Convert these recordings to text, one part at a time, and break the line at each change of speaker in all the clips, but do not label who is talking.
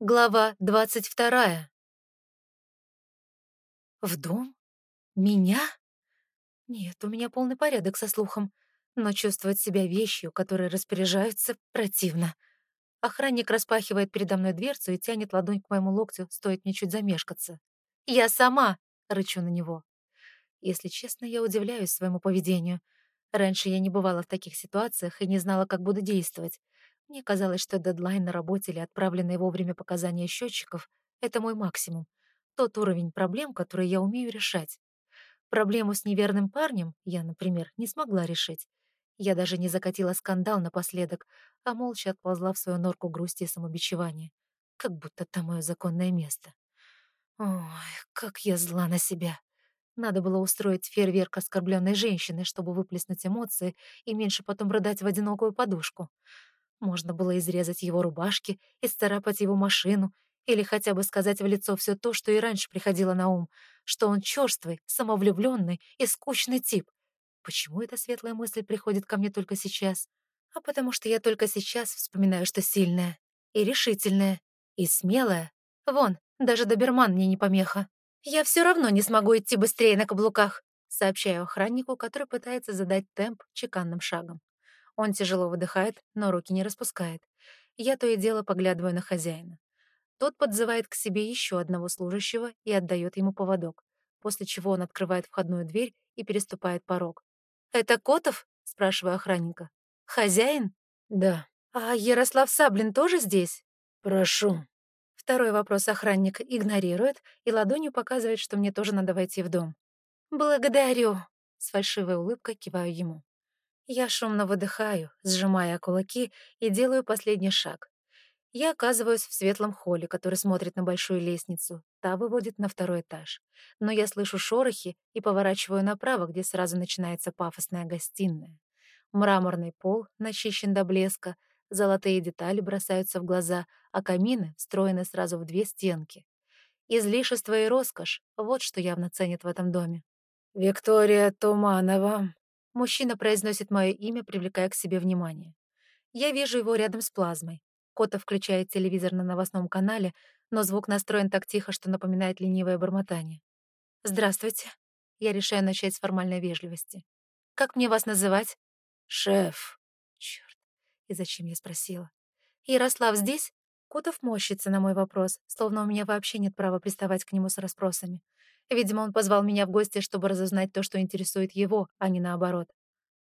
Глава двадцать вторая. В дом? Меня? Нет, у меня полный порядок со слухом, но чувствовать себя вещью, которой распоряжаются, противно. Охранник распахивает передо мной дверцу и тянет ладонь к моему локтю, стоит мне чуть замешкаться. «Я сама!» — рычу на него. Если честно, я удивляюсь своему поведению. Раньше я не бывала в таких ситуациях и не знала, как буду действовать. Мне казалось, что дедлайн на работе или отправленные вовремя показания счетчиков — это мой максимум. Тот уровень проблем, который я умею решать. Проблему с неверным парнем я, например, не смогла решить. Я даже не закатила скандал напоследок, а молча отползла в свою норку грусти и самобичевания. Как будто там мое законное место. Ой, как я зла на себя. Надо было устроить фейерверк оскорбленной женщины, чтобы выплеснуть эмоции и меньше потом рыдать в одинокую подушку. Можно было изрезать его рубашки, исцарапать его машину или хотя бы сказать в лицо все то, что и раньше приходило на ум, что он черствый, самовлюбленный и скучный тип. Почему эта светлая мысль приходит ко мне только сейчас? А потому что я только сейчас вспоминаю, что сильная и решительная и смелая. Вон, даже доберман мне не помеха. Я все равно не смогу идти быстрее на каблуках, сообщаю охраннику, который пытается задать темп чеканным шагом. Он тяжело выдыхает, но руки не распускает. Я то и дело поглядываю на хозяина. Тот подзывает к себе еще одного служащего и отдает ему поводок, после чего он открывает входную дверь и переступает порог. «Это Котов?» — спрашиваю охранника. «Хозяин?»
«Да».
«А Ярослав Саблин тоже здесь?»
«Прошу».
Второй вопрос охранник игнорирует и ладонью показывает, что мне тоже надо войти в дом. «Благодарю», — с фальшивой улыбкой киваю ему. Я шумно выдыхаю, сжимая кулаки, и делаю последний шаг. Я оказываюсь в светлом холле, который смотрит на большую лестницу. Та выводит на второй этаж. Но я слышу шорохи и поворачиваю направо, где сразу начинается пафосная гостиная. Мраморный пол начищен до блеска, золотые детали бросаются в глаза, а камины встроены сразу в две стенки. Излишество и роскошь — вот что явно ценят в этом доме.
«Виктория Туманова»,
Мужчина произносит мое имя, привлекая к себе внимание. Я вижу его рядом с плазмой. Кота включает телевизор на новостном канале, но звук настроен так тихо, что напоминает ленивое бормотание. «Здравствуйте». Я решаю начать с формальной вежливости. «Как мне вас называть?»
«Шеф».
Черт, и зачем я спросила? «Ярослав здесь?» Котов морщится на мой вопрос, словно у меня вообще нет права приставать к нему с расспросами. Видимо, он позвал меня в гости, чтобы разузнать то, что интересует его, а не наоборот.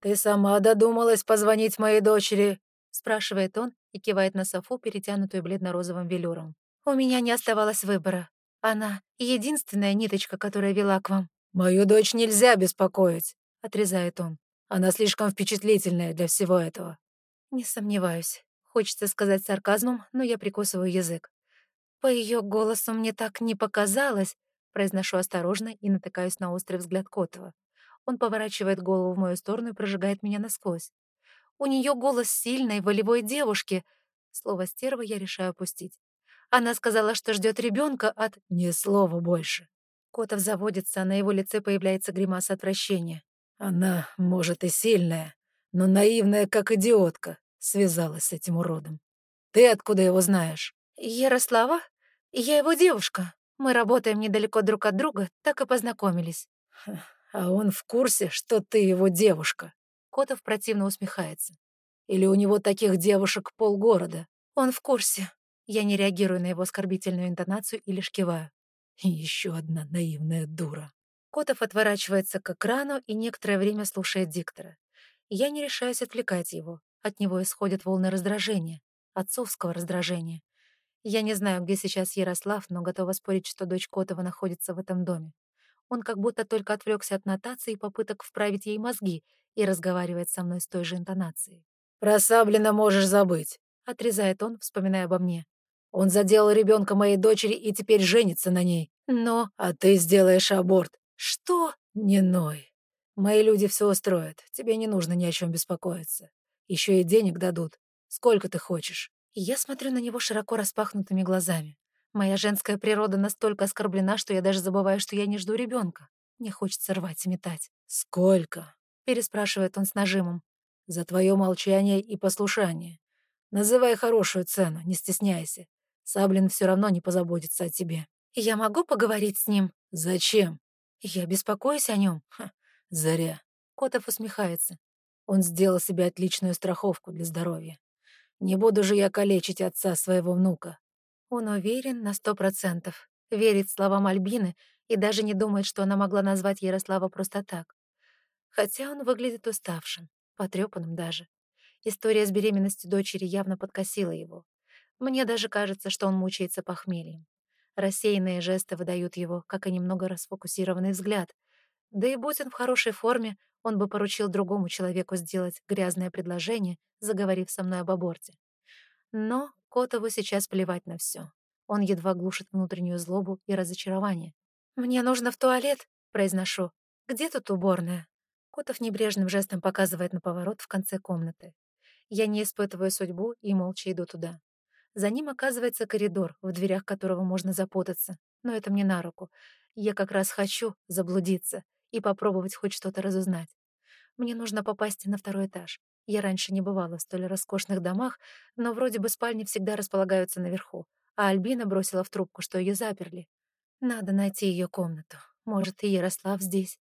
«Ты сама додумалась позвонить моей дочери?»
— спрашивает он и кивает на софу, перетянутую бледно-розовым велюром. «У меня не оставалось выбора. Она — единственная ниточка, которая вела к вам».
«Мою дочь нельзя беспокоить», —
отрезает он.
«Она слишком впечатлительная для всего этого».
Не сомневаюсь. Хочется сказать сарказмом, но я прикусываю язык. По ее голосу мне так не показалось, Произношу осторожно и натыкаюсь на острый взгляд Котова. Он поворачивает голову в мою сторону и прожигает меня насквозь. У нее голос сильной, волевой девушки. Слово «стерва» я решаю опустить. Она сказала, что ждет ребенка от...
Ни слова больше.
Котов заводится, а на его лице появляется гримаса отвращения.
Она, может, и сильная, но наивная, как идиотка, связалась с этим уродом. Ты откуда его знаешь?
Ярослава? Я его девушка. Мы работаем недалеко друг от друга, так и познакомились.
А он в курсе, что ты его девушка?
Котов противно усмехается.
Или у него таких девушек полгорода?
Он в курсе. Я не реагирую на его оскорбительную интонацию и лишь киваю.
И еще одна наивная дура.
Котов отворачивается к экрану и некоторое время слушает диктора. Я не решаюсь отвлекать его. От него исходят волны раздражения, отцовского раздражения. Я не знаю, где сейчас Ярослав, но готова спорить, что дочь Котова находится в этом доме. Он как будто только отвлекся от нотации и попыток вправить ей мозги и разговаривает со мной с той же интонацией.
«Про Саблина можешь забыть», —
отрезает он, вспоминая обо мне.
«Он заделал ребенка моей дочери и теперь женится на ней.
Но...
А ты сделаешь аборт».
«Что?»
«Не ной. Мои люди все устроят. Тебе не нужно ни о чем беспокоиться. Еще и денег дадут. Сколько ты хочешь?»
Я смотрю на него широко распахнутыми глазами. Моя женская природа настолько оскорблена, что я даже забываю, что я не жду ребенка. Мне хочется рвать и метать.
«Сколько?»
— переспрашивает он с нажимом.
«За твое молчание и послушание. Называй хорошую цену, не стесняйся. Саблин все равно не позаботится о тебе.
Я могу поговорить с ним?
Зачем?
Я беспокоюсь о нем.
Ха, заря.
Котов усмехается.
Он сделал себе отличную страховку для здоровья. Не буду же я калечить отца своего внука.
Он уверен на сто процентов. Верит словам Альбины и даже не думает, что она могла назвать Ярослава просто так. Хотя он выглядит уставшим, потрепанным даже. История с беременностью дочери явно подкосила его. Мне даже кажется, что он мучается похмельем. Рассеянные жесты выдают его, как и немного расфокусированный взгляд. Да и будь он в хорошей форме, он бы поручил другому человеку сделать грязное предложение, заговорив со мной об аборте. Но Котову сейчас плевать на все. Он едва глушит внутреннюю злобу и разочарование. «Мне нужно в туалет», — произношу. «Где тут уборная?» Котов небрежным жестом показывает на поворот в конце комнаты. Я не испытываю судьбу и молча иду туда. За ним оказывается коридор, в дверях которого можно запутаться. Но это мне на руку. Я как раз хочу заблудиться и попробовать хоть что-то разузнать. Мне нужно попасть на второй этаж. Я раньше не бывала в столь роскошных домах, но вроде бы спальни всегда располагаются наверху, а Альбина бросила в трубку, что ее заперли. Надо найти ее комнату. Может, и Ярослав здесь.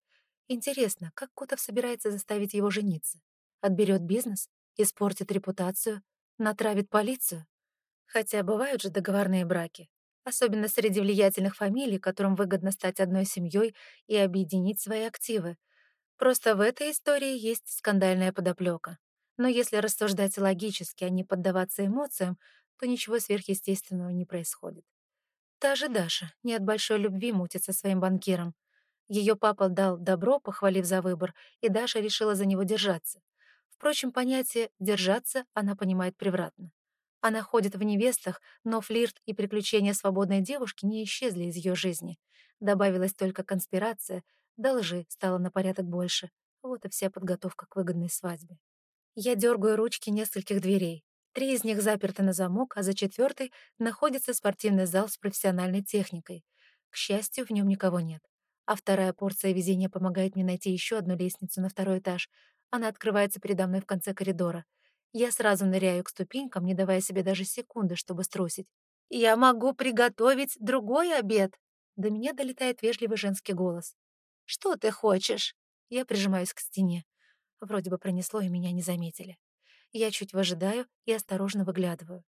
Интересно, как Котов собирается заставить его жениться? Отберет бизнес? Испортит репутацию? Натравит полицию? Хотя бывают же договорные браки. Особенно среди влиятельных фамилий, которым выгодно стать одной семьей и объединить свои активы. Просто в этой истории есть скандальная подоплека. Но если рассуждать логически, а не поддаваться эмоциям, то ничего сверхъестественного не происходит. Та же Даша не от большой любви мутится своим банкиром. Ее папа дал добро, похвалив за выбор, и Даша решила за него держаться. Впрочем, понятие «держаться» она понимает превратно. Она ходит в невестах, но флирт и приключения свободной девушки не исчезли из ее жизни. Добавилась только конспирация, до лжи стало на порядок больше. Вот и вся подготовка к выгодной свадьбе. Я дергаю ручки нескольких дверей. Три из них заперты на замок, а за четвертой находится спортивный зал с профессиональной техникой. К счастью, в нем никого нет. А вторая порция везения помогает мне найти еще одну лестницу на второй этаж. Она открывается передо мной в конце коридора. Я сразу ныряю к ступенькам, не давая себе даже секунды, чтобы струсить. «Я могу приготовить другой обед!» До меня долетает вежливый женский голос. «Что ты хочешь?» Я прижимаюсь к стене. Вроде бы пронесло, и меня не заметили. Я чуть выжидаю и осторожно выглядываю.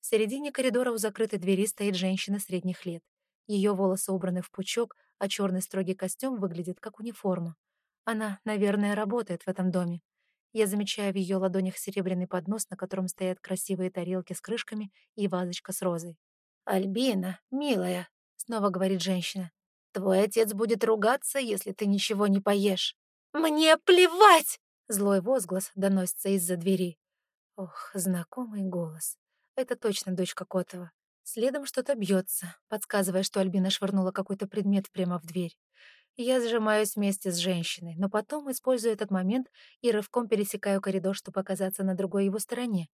В середине коридора у закрытой двери стоит женщина средних лет. Ее волосы убраны в пучок, а черный строгий костюм выглядит как униформа. Она, наверное, работает в этом доме. Я замечаю в ее ладонях серебряный поднос, на котором стоят красивые тарелки с крышками и вазочка с розой. «Альбина, милая», — снова говорит женщина, — «твой отец будет ругаться, если ты ничего не поешь». «Мне плевать!» — злой возглас доносится из-за двери. Ох, знакомый голос. Это точно дочка Котова. Следом что-то бьется, подсказывая, что Альбина швырнула какой-то предмет прямо в дверь. Я сжимаюсь вместе с женщиной, но потом использую этот момент и рывком пересекаю коридор, чтобы оказаться на другой его стороне.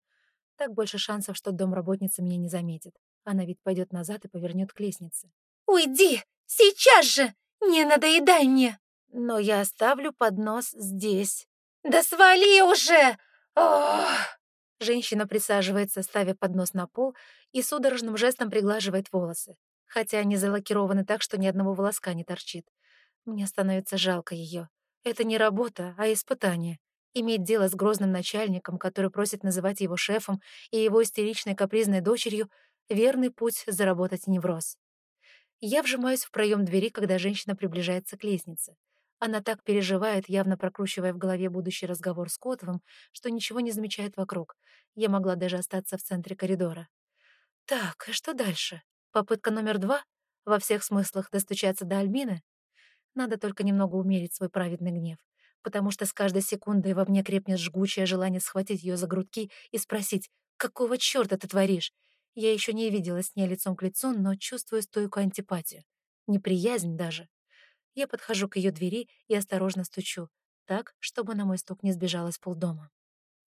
Так больше шансов, что домработница меня не заметит. Она ведь пойдет назад и повернет к лестнице. «Уйди! Сейчас же! Не надоедай мне!» «Но я оставлю поднос здесь». «Да свали уже! Ох!» Женщина присаживается, ставя поднос на пол, и судорожным жестом приглаживает волосы, хотя они залакированы так, что ни одного волоска не торчит. Мне становится жалко ее. Это не работа, а испытание. Иметь дело с грозным начальником, который просит называть его шефом, и его истеричной капризной дочерью — верный путь заработать невроз. Я вжимаюсь в проем двери, когда женщина приближается к лестнице. Она так переживает, явно прокручивая в голове будущий разговор с Котовым, что ничего не замечает вокруг. Я могла даже остаться в центре коридора. Так, что дальше? Попытка номер два? Во всех смыслах достучаться до Альбины? Надо только немного умерить свой праведный гнев, потому что с каждой секундой во мне крепнет жгучее желание схватить ее за грудки и спросить, «Какого черта ты творишь?» Я еще не видела с ней лицом к лицу, но чувствую стойкую антипатию. Неприязнь даже. Я подхожу к ее двери и осторожно стучу, так, чтобы на мой стук не сбежалась полдома.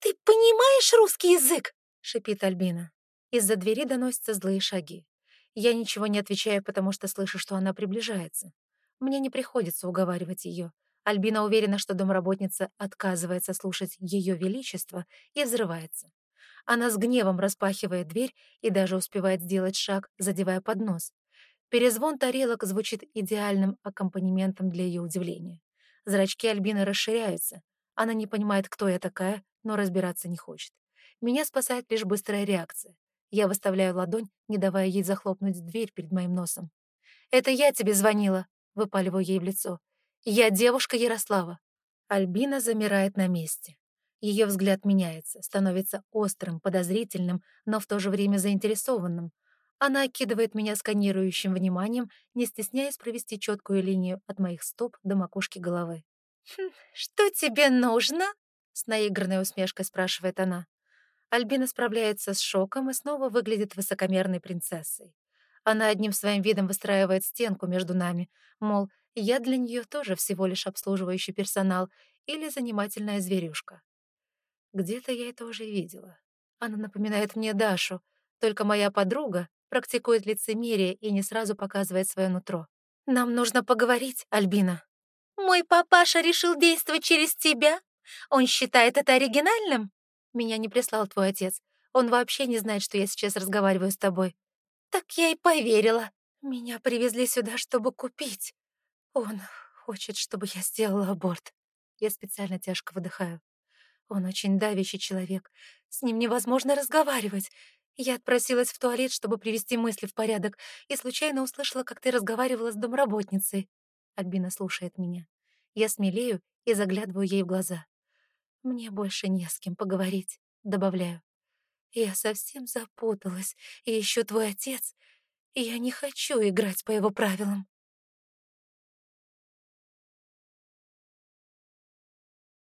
«Ты понимаешь русский язык?» — шипит Альбина. Из-за двери доносятся злые шаги. Я ничего не отвечаю, потому что слышу, что она приближается. Мне не приходится уговаривать ее. Альбина уверена, что домработница отказывается слушать ее величество и взрывается. Она с гневом распахивает дверь и даже успевает сделать шаг, задевая поднос. Перезвон тарелок звучит идеальным аккомпанементом для ее удивления. Зрачки Альбины расширяются. Она не понимает, кто я такая, но разбираться не хочет. Меня спасает лишь быстрая реакция. Я выставляю ладонь, не давая ей захлопнуть дверь перед моим носом. «Это я тебе звонила», — выпаливаю ей в лицо. «Я девушка Ярослава». Альбина замирает на месте. Ее взгляд меняется, становится острым, подозрительным, но в то же время заинтересованным. Она окидывает меня сканирующим вниманием, не стесняясь провести четкую линию от моих стоп до макушки головы. «Хм, «Что тебе нужно?» — с наигранной усмешкой спрашивает она. Альбина справляется с шоком и снова выглядит высокомерной принцессой. Она одним своим видом выстраивает стенку между нами, мол, я для нее тоже всего лишь обслуживающий персонал или занимательная зверюшка. Где-то я это уже видела. Она напоминает мне Дашу, только моя подруга практикует лицемерие и не сразу показывает свое нутро. «Нам нужно поговорить, Альбина». «Мой папаша решил действовать через тебя? Он считает это оригинальным?» «Меня не прислал твой отец. Он вообще не знает, что я сейчас разговариваю с тобой». «Так я и поверила. Меня привезли сюда, чтобы купить. Он хочет, чтобы я сделала аборт». Я специально тяжко выдыхаю. Он очень давящий человек. С ним невозможно разговаривать. Я отпросилась в туалет, чтобы привести мысли в порядок, и случайно услышала, как ты разговаривала с домработницей. Альбина слушает меня. Я смелею и заглядываю ей в глаза. Мне больше не с кем поговорить, добавляю. Я совсем запуталась, и еще твой отец, я не хочу играть по его правилам.